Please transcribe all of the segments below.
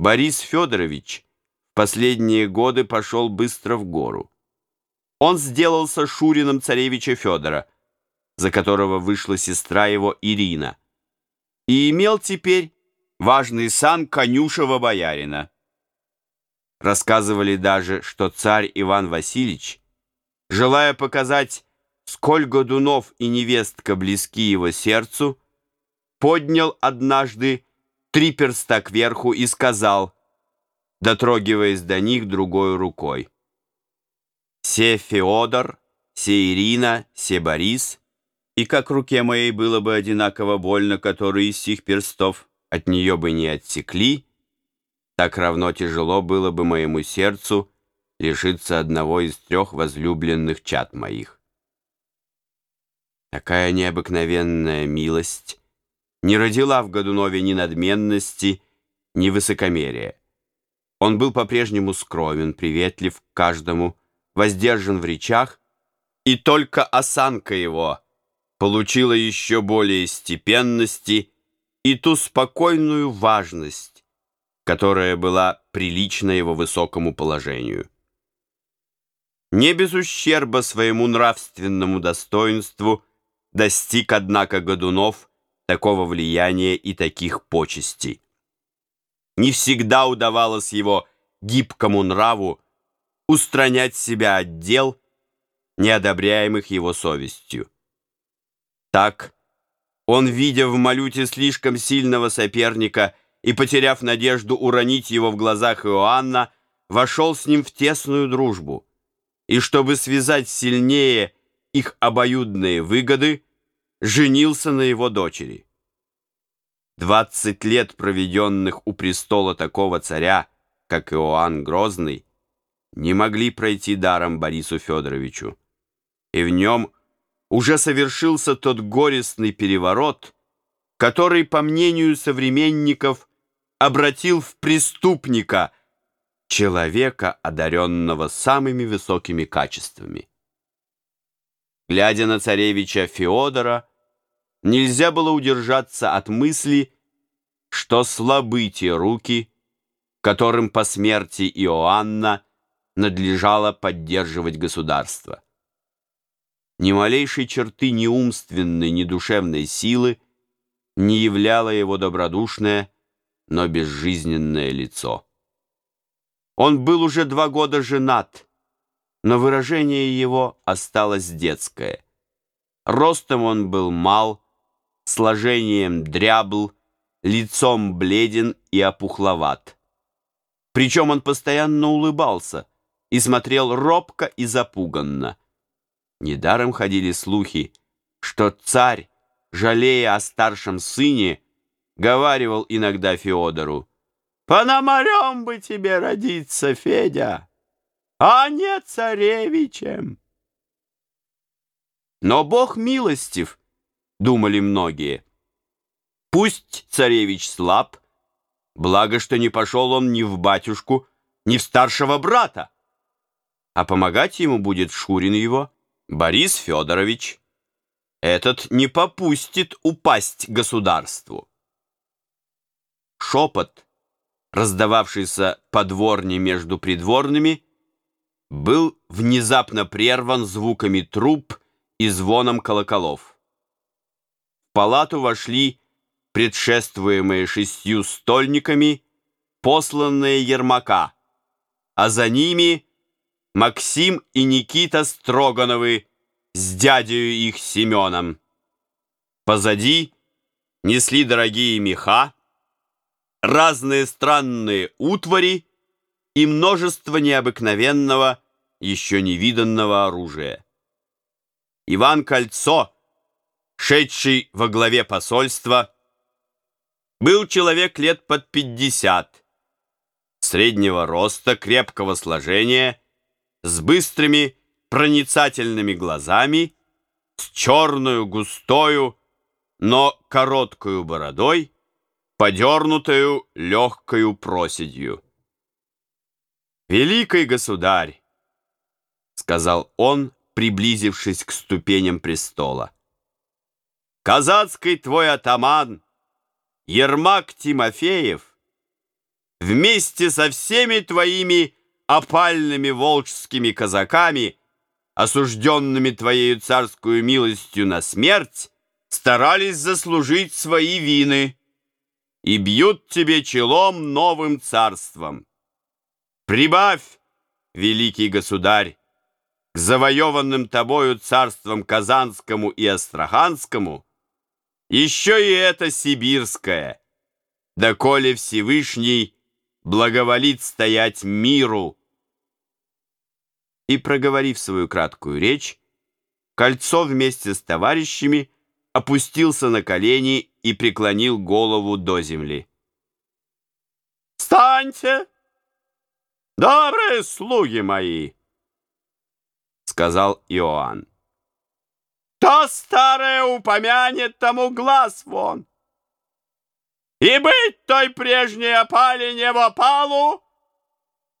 Борис Федорович в последние годы пошел быстро в гору. Он сделался Шурином царевича Федора, за которого вышла сестра его Ирина, и имел теперь важный сан конюшева боярина. Рассказывали даже, что царь Иван Васильевич, желая показать, сколь годунов и невестка близки его сердцу, поднял однажды три перста кверху и сказал, дотрогиваясь до них другой рукой, «Се Феодор, се Ирина, се Борис, и как руке моей было бы одинаково больно, который из сих перстов от нее бы не отсекли, так равно тяжело было бы моему сердцу лишиться одного из трех возлюбленных чад моих. Такая необыкновенная милость не родила в Годунове ни надменности, ни высокомерия. Он был по-прежнему скромен, приветлив к каждому, воздержан в речах, и только осанка его получила еще более степенности и ту спокойную важность, которая была прилична его высокому положению. Не без ущерба своему нравственному достоинству достиг, однако, Годунов такого влияния и таких почестей. Не всегда удавалось его гибкому нраву устранять себя от дел, неодобряемых его совестью. Так, он, видя в Малюте слишком сильного соперника и потеряв надежду уронить его в глазах Иоанна, вошел с ним в тесную дружбу, и чтобы связать сильнее их обоюдные выгоды, женился на его дочери. Двадцать лет, проведенных у престола такого царя, как Иоанн Грозный, не могли пройти даром Борису Федоровичу, и в нем уже совершился тот горестный переворот, который, по мнению современников, обратил в преступника человека, одаренного самыми высокими качествами. Глядя на царевича Феодора, нельзя было удержаться от мысли, что слабы те руки, которым по смерти Иоанна надлежало поддерживать государство. Ни малейшей черты ни умственной, ни душевной силы не являло его добродушное, но безжизненное лицо. Он был уже два года женат, но выражение его осталось детское. Ростом он был мал, сложением дрябл, лицом бледен и опухловат. Причем он постоянно улыбался и смотрел робко и запуганно. Недаром ходили слухи, что царь, жалея о старшем сыне, говаривал иногда Феодору, «Пономарем бы тебе родиться, Федя, а не царевичем». Но Бог милостив, думали многие. Пусть царевич слаб, благо, что не пошел он ни в батюшку, ни в старшего брата, а помогать ему будет Шурин его, Борис Федорович. Этот не попустит упасть государству. Шепот, раздававшийся по дворне между придворными, был внезапно прерван звуками труб и звоном колоколов. Палату вошли предшествуемые шестью стольниками, посланные Ермака, а за ними Максим и Никита Строгановы с дядею их Семеном. Позади несли дорогие меха, разные странные утвари и множество необыкновенного, еще невиданного оружия. Иван Кольцо, шедший во главе посольства, был человек лет под пятьдесят, среднего роста, крепкого сложения, с быстрыми проницательными глазами, с черную густою, но короткую бородой, подернутую легкою проседью. «Великий государь!» — сказал он, приблизившись к ступеням престола. «Казацкий твой атаман, Ермак Тимофеев, вместе со всеми твоими опальными волжскими казаками, осужденными твоею царскую милостью на смерть, старались заслужить свои вины и бьют тебе челом новым царством. Прибавь, великий государь, к завоеванным тобою царствам Казанскому и Астраханскому еще и это сибирское, доколе Всевышний благоволит стоять миру. И, проговорив свою краткую речь, Кольцо вместе с товарищами опустился на колени и преклонил голову до земли. «Встаньте, добрые слуги мои!» — сказал Иоанн. «То старое упомянет, тому глаз вон!» И быть той прежней опали не в опалу,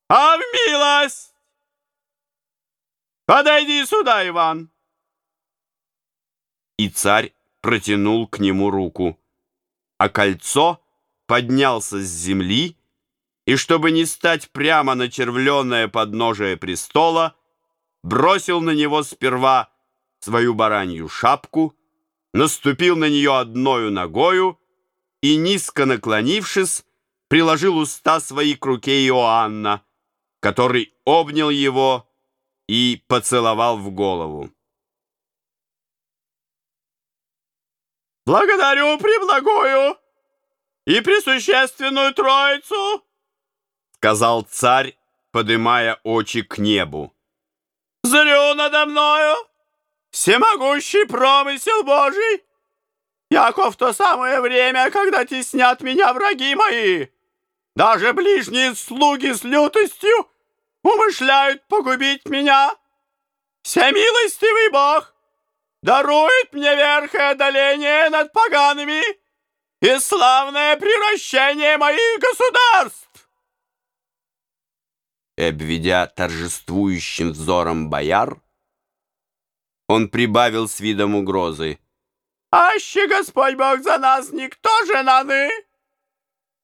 а в милость. Подойди сюда, Иван. И царь протянул к нему руку, а кольцо поднялся с земли, и, чтобы не стать прямо на червленное подножие престола, бросил на него сперва свою баранью шапку, наступил на нее одною ногою и, низко наклонившись, приложил уста свои к руке Иоанна, который обнял его и поцеловал в голову. «Благодарю преблагую и пресущественную Троицу!» сказал царь, подымая очи к небу. «Зрю надо мною всемогущий промысел Божий!» яко в то самое время, когда теснят меня враги мои. Даже ближние слуги с лютостью умышляют погубить меня. Всемилостивый Бог дарует мне верх одоление над погаными и славное превращение моих государств. Обведя торжествующим взором бояр, он прибавил с видом угрозы. Аще Господь Бог за нас, никто же наны.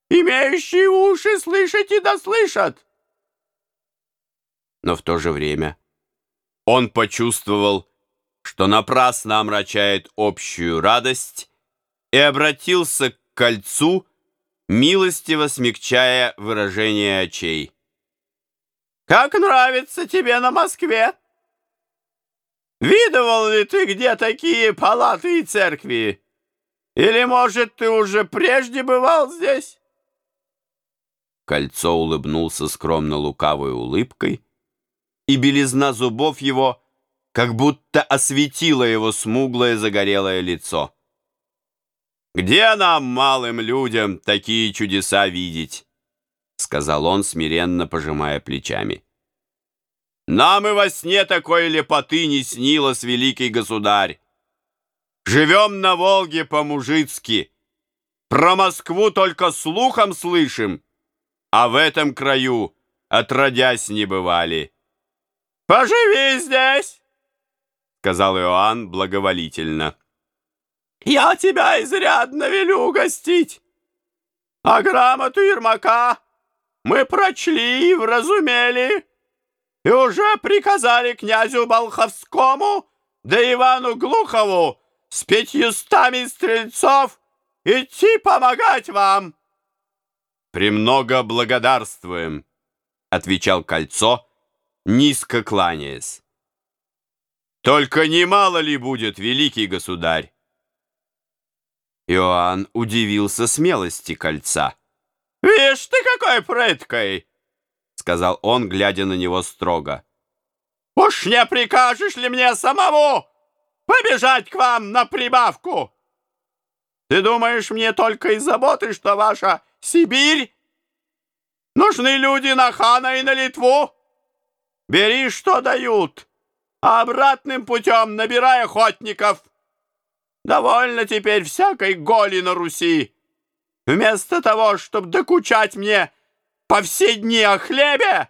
Имеющие уши слышать и да слышат. Но в то же время он почувствовал, что напрасно омрачает общую радость, и обратился к кольцу, милостиво смягчая выражение очей. «Как нравится тебе на Москве?» Видывал ли ты где такие палаты и церкви? Или, может, ты уже прежде бывал здесь?» Кольцо улыбнулся скромно лукавой улыбкой, и белизна зубов его как будто осветила его смуглое загорелое лицо. «Где нам, малым людям, такие чудеса видеть?» — сказал он, смиренно пожимая плечами. Нам и во сне такой лепоты не снилось, великий государь. Живем на Волге по-мужицки. Про Москву только слухом слышим, а в этом краю отродясь не бывали. «Поживи здесь!» — сказал Иоанн благоволительно. «Я тебя изрядно велю угостить, а грамоту Ермака мы прочли и вразумели» и уже приказали князю Болховскому да Ивану Глухову с пятьюстами стрельцов идти помогать вам. «Премного благодарствуем», — отвечал кольцо, низко кланяясь. «Только немало ли будет, великий государь?» Иоанн удивился смелости кольца. «Вишь ты, какой прыткой!» Сказал он, глядя на него строго. «Уж не прикажешь ли мне самому побежать к вам на прибавку? Ты думаешь, мне только из заботы, что ваша Сибирь? Нужны люди на хана и на Литву? Бери, что дают, а обратным путем набирай охотников. Довольно теперь всякой голи на Руси. Вместо того, чтобы докучать мне, по все дни о хлебе,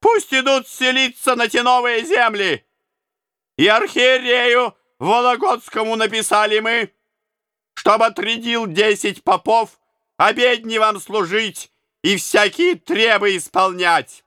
пусть идут селиться на те новые земли. И архиерею Вологодскому написали мы, чтобы отрядил десять попов обедни вам служить и всякие требы исполнять.